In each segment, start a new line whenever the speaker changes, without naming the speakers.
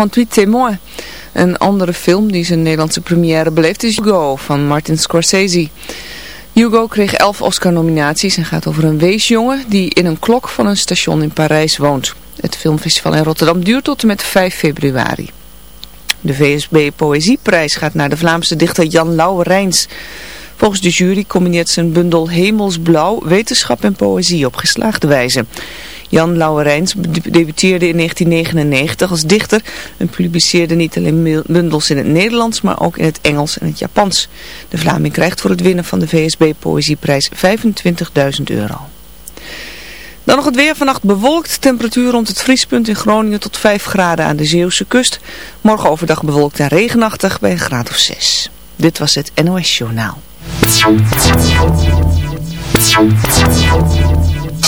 38 Témoin. Een andere film die zijn Nederlandse première beleeft is Hugo van Martin Scorsese. Hugo kreeg 11 Oscar-nominaties en gaat over een weesjongen die in een klok van een station in Parijs woont. Het filmfestival in Rotterdam duurt tot en met 5 februari. De VSB Poëzieprijs gaat naar de Vlaamse dichter Jan Lauwerijns. Volgens de jury combineert zijn bundel Hemelsblauw wetenschap en poëzie op geslaagde wijze. Jan Lauwerijns debuteerde in 1999 als dichter en publiceerde niet alleen bundels in het Nederlands, maar ook in het Engels en het Japans. De Vlaming krijgt voor het winnen van de VSB Poëzieprijs 25.000 euro. Dan nog het weer. Vannacht bewolkt. Temperatuur rond het vriespunt in Groningen tot 5 graden aan de Zeeuwse kust. Morgen overdag bewolkt en regenachtig bij een graad of 6. Dit was het NOS Journaal.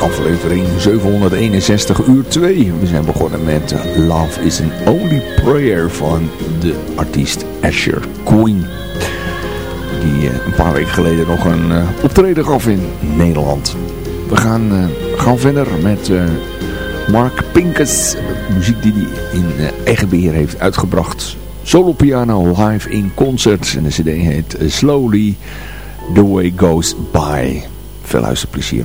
Aflevering 761 uur 2. We zijn begonnen met Love is an Only Prayer van de artiest Asher Queen. Die eh, een paar weken geleden nog een uh, optreden gaf in Nederland. We gaan, uh, gaan verder met uh, Mark Pincus. Muziek die hij in eigen beheer heeft uitgebracht. Solo piano live in concert. En de cd heet Slowly The Way Goes By. Veel luisterplezier.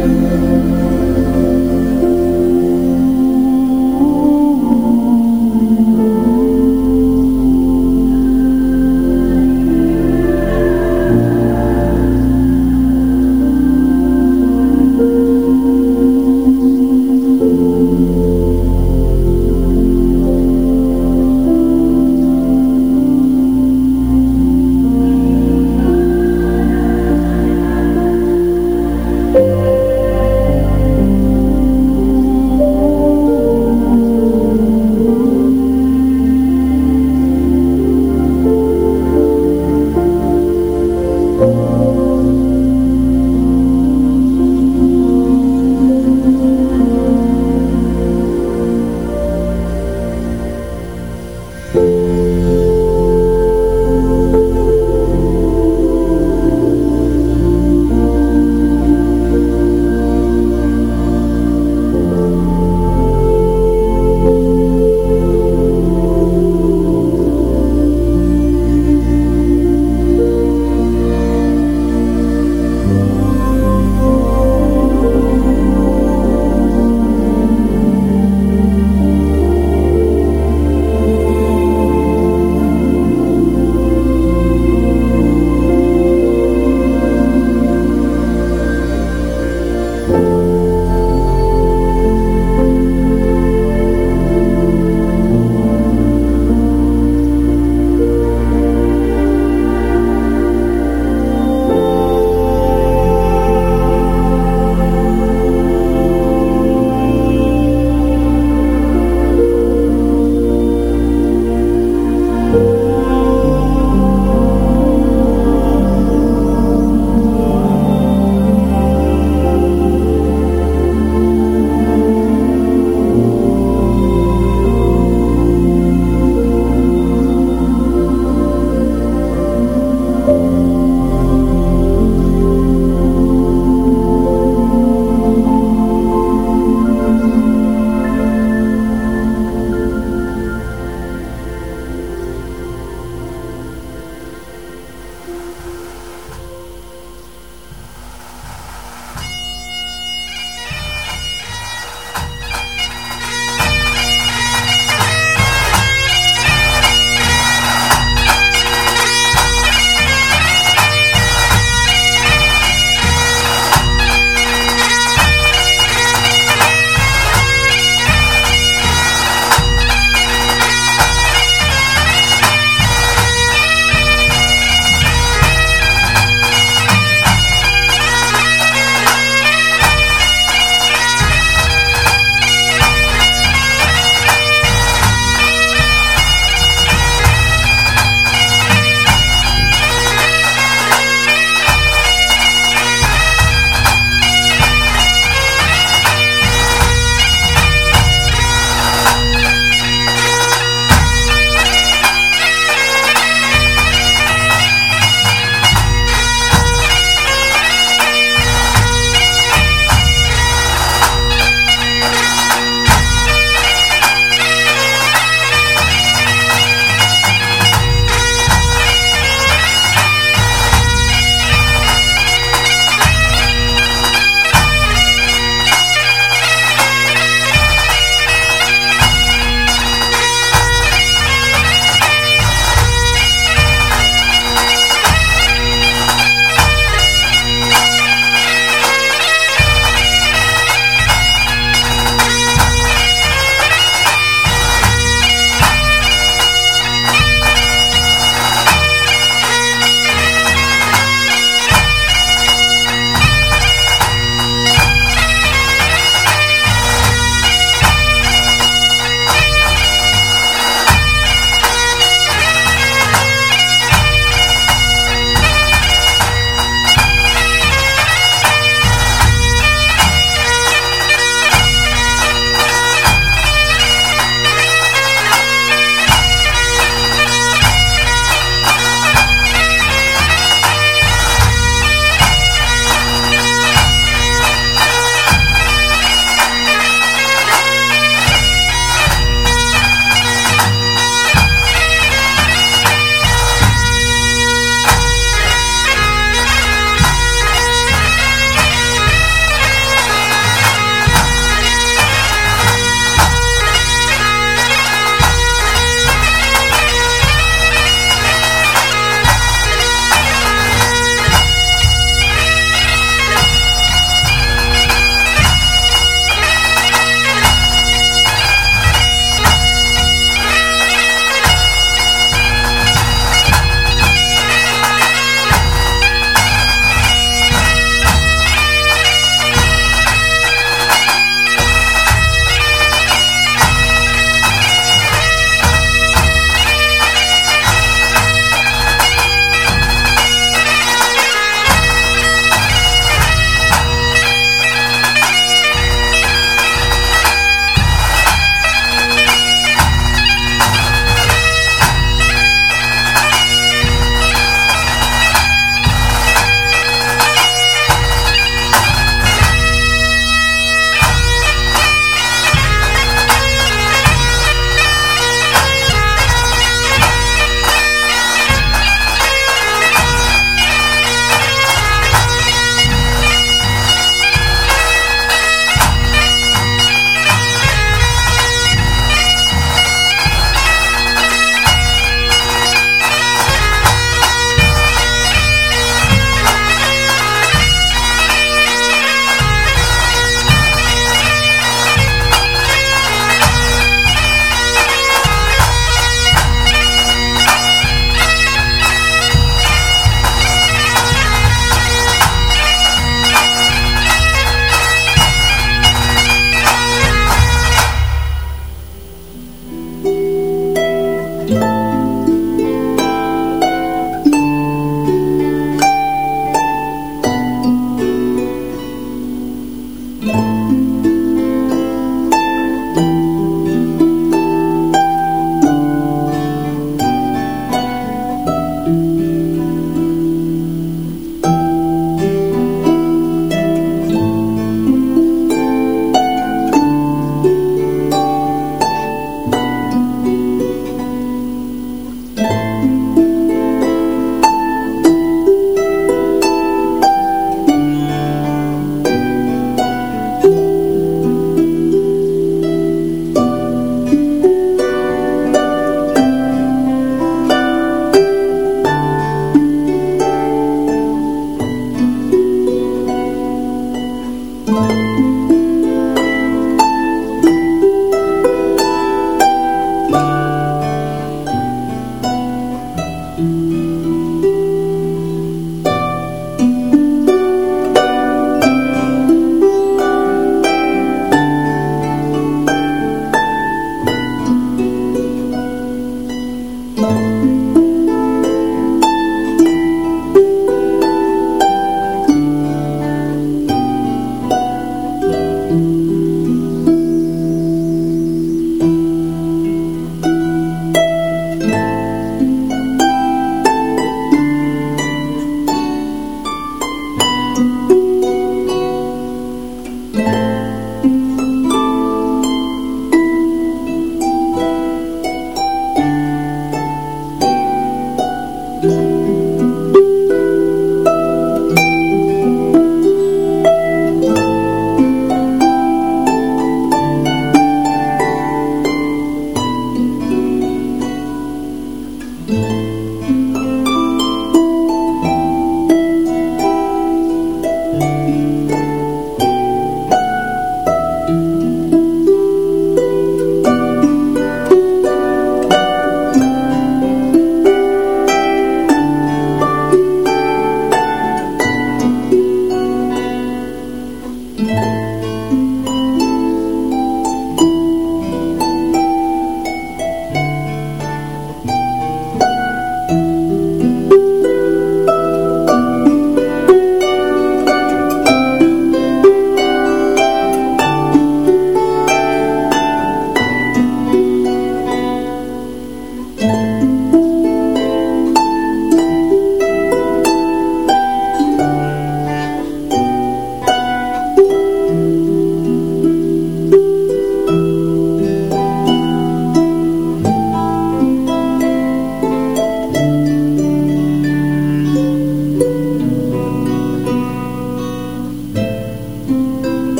Música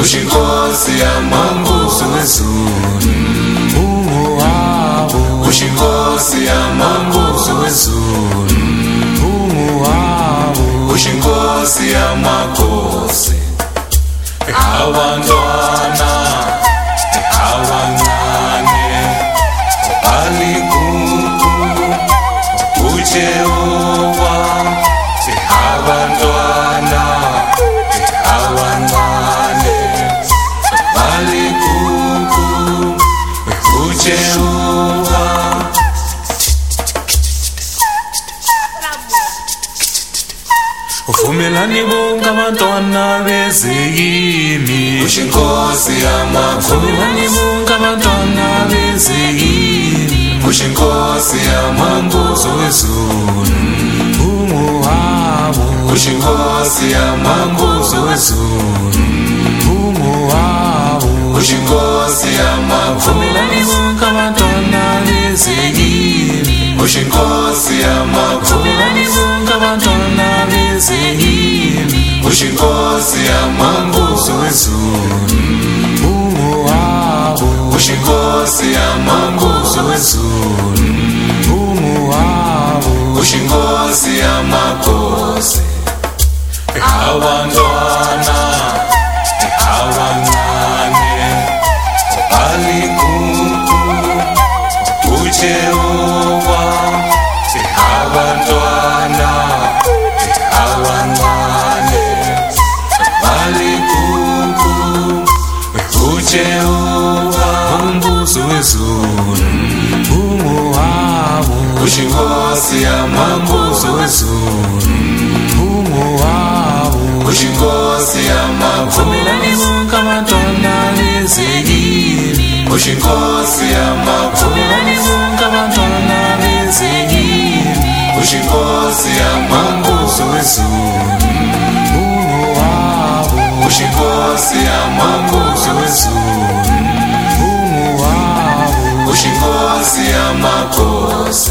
Ushingozi ya mambo zuwezuni Ushingozi ya mambo zuwezuni Ushingozi ya makosi. Awanzo abazali bonke abantwana bezekini kusho yamakhulu. Bonke abantwana bezekini kusho inkosi yamambuzo wezulu. Unguhabo kusho inkosi yamambuzo wezulu. Unguhabo kusho inkosi yamakhulu. Bonke yamakhulu kuishi ngozi ya mwangu zuezuri Mungu wangu kuishi ngozi ya mwangu zuezuri Mungu wangu kuishi ngozi ya makozi awandwana Ushikose mambo zozuri Mpumu wawo Ushikose mambo. Fumilani munga matonda nizegiri Ushikose mambo. Fumilani munga matonda nizegiri Ushikose mambo zozuri Mpumu wawo Ushikose
mambo zozuri Mpumu wawo Ushikose makosi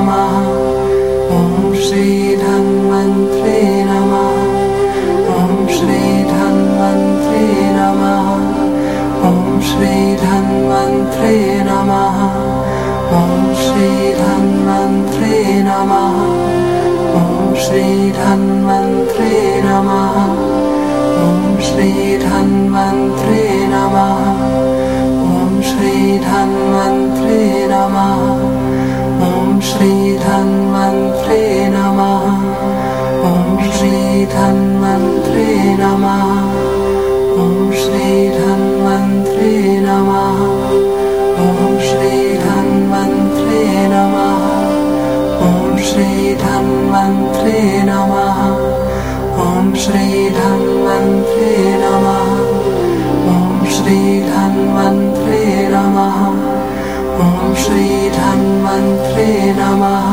नमः ॐ श्रीधन्वन्त्रे नमः ॐ श्रीधन्वन्त्रे नमः ॐ श्रीधन्वन्त्रे नमः ॐ श्रीधन्वन्त्रे नमः ॐ श्रीधन्वन्त्रे नमः ॐ श्रीधन्वन्त्रे नमः धन्वन्त्रे नमः ॐ श्री धन्वन्त्रे नमः ॐ श्री धन्वन्त्रे नमः ॐ श्री धन्वन्त्रे नमः ॐ श्री धन्वन्त्रे नमः ॐ श्री धन्वन्त्रे नमः ॐ श्री धन्वन्त्रे नमः ॐ श्री धन्वन्त्रे नमः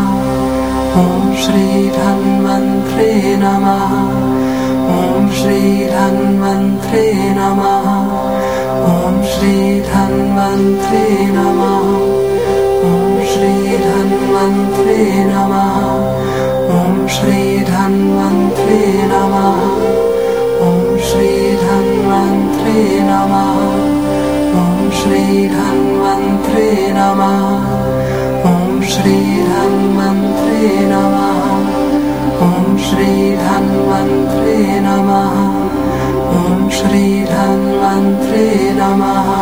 ॐ श्री धन्वन्त्रे नमः ॐ श्री धन्वन्त्रे नमः ॐ श्री धन्वन्त्रे नमः ॐ श्री धन्वन्त्रे नमः ॐ श्री धन्वन्त्रे नमः ॐ श्री धन्वन्त्रे नमः ॐ श्री धन्वन्त्रे नमः Shri Dhanvantri Namaha Om Shri Dhanvantri Namaha Om Shri Dhanvantri Namaha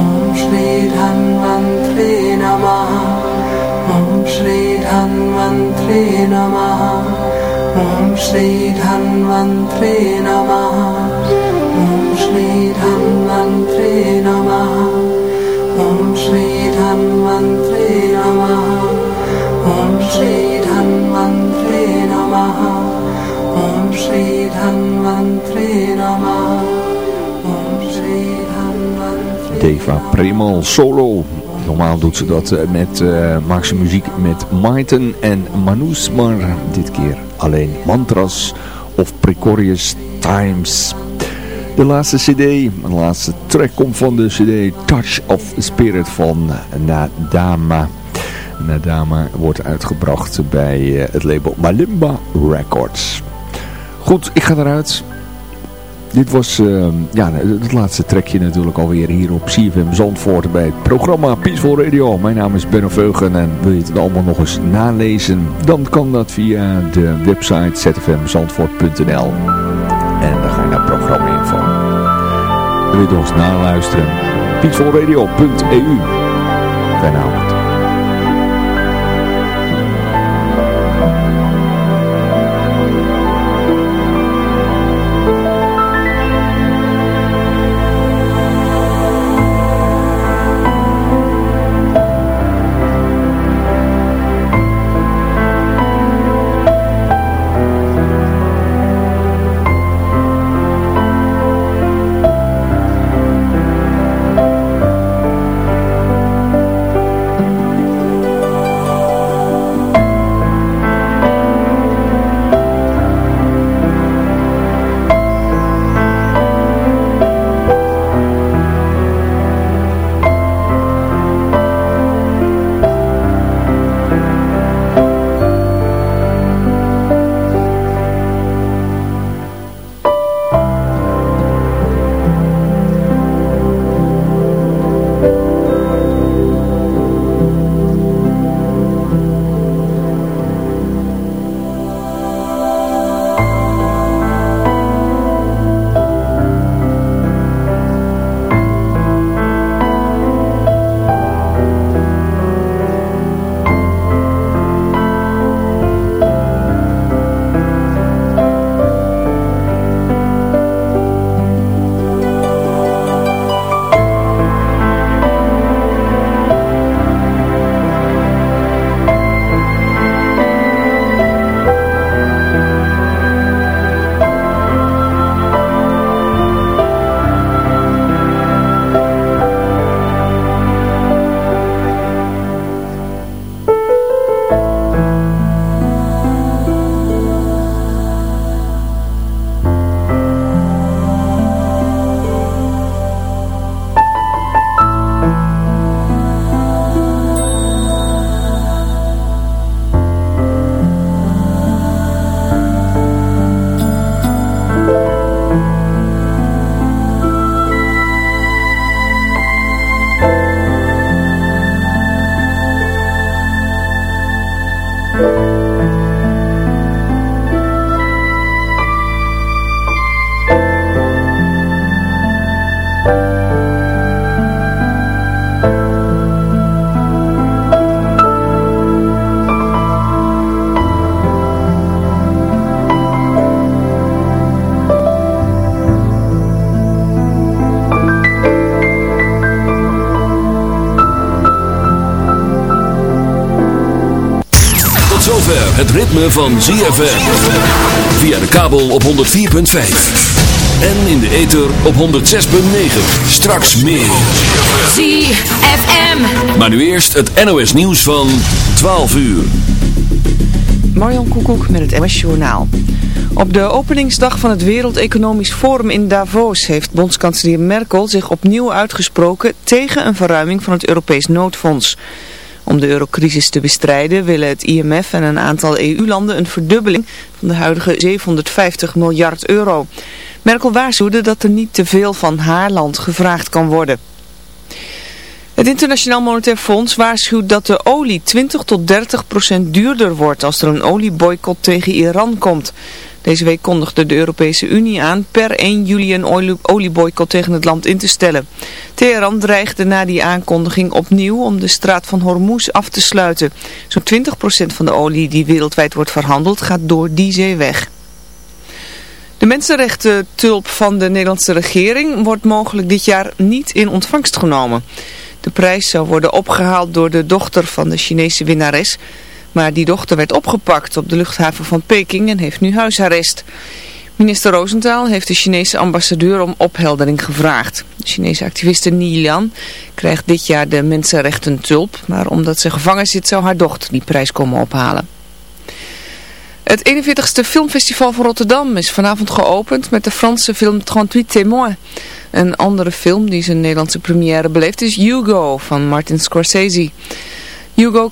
Om Shri Dhanvantri Namaha Om Shri Dhanvantri Namaha Om Shri Dhanvantri Namaha.
Eva Primal solo. Normaal doet ze dat eh, met, eh, maakt ze muziek met Maiten en Manus, maar dit keer alleen mantras of Precarious Times. De laatste cd, de laatste track komt van de cd Touch of Spirit van Nadama. Nadama wordt uitgebracht bij eh, het label Malimba Records. Goed, ik ga eruit. Dit was uh, ja, het laatste trekje natuurlijk alweer hier op CFM Zandvoort bij het programma Peaceful Radio. Mijn naam is Benno Veugen en wil je het allemaal nog eens nalezen? Dan kan dat via de website zfmzandvoort.nl En dan ga je naar programma info. Wil je nog eens naluisteren? peacefulradio.eu Fijne.
Het ritme van ZFM. Via de kabel op 104.5. En in de ether op 106.9. Straks meer. ZFM. Maar nu eerst het NOS nieuws van 12 uur.
Marjan Koekoek met het NOS Journaal. Op de openingsdag van het Wereld Economisch Forum in Davos heeft bondskanselier Merkel zich opnieuw uitgesproken tegen een verruiming van het Europees noodfonds. Om de eurocrisis te bestrijden willen het IMF en een aantal EU-landen een verdubbeling van de huidige 750 miljard euro. Merkel waarschuwde dat er niet te veel van haar land gevraagd kan worden. Het Internationaal Monetair Fonds waarschuwt dat de olie 20 tot 30 procent duurder wordt als er een olieboycott tegen Iran komt. Deze week kondigde de Europese Unie aan per 1 juli een olieboycott tegen het land in te stellen. Teheran dreigde na die aankondiging opnieuw om de straat van Hormuz af te sluiten. Zo'n 20% van de olie die wereldwijd wordt verhandeld gaat door die zee weg. De mensenrechten tulp van de Nederlandse regering wordt mogelijk dit jaar niet in ontvangst genomen. De prijs zou worden opgehaald door de dochter van de Chinese winnares... Maar die dochter werd opgepakt op de luchthaven van Peking en heeft nu huisarrest. Minister Rosenthal heeft de Chinese ambassadeur om opheldering gevraagd. De Chinese activiste Ni Lian krijgt dit jaar de mensenrechten tulp, maar omdat ze gevangen zit zou haar dochter die prijs komen ophalen. Het 41ste filmfestival van Rotterdam is vanavond geopend met de Franse film 38 Témoins. Een andere film die zijn Nederlandse première beleeft is Hugo van Martin Scorsese. Hugo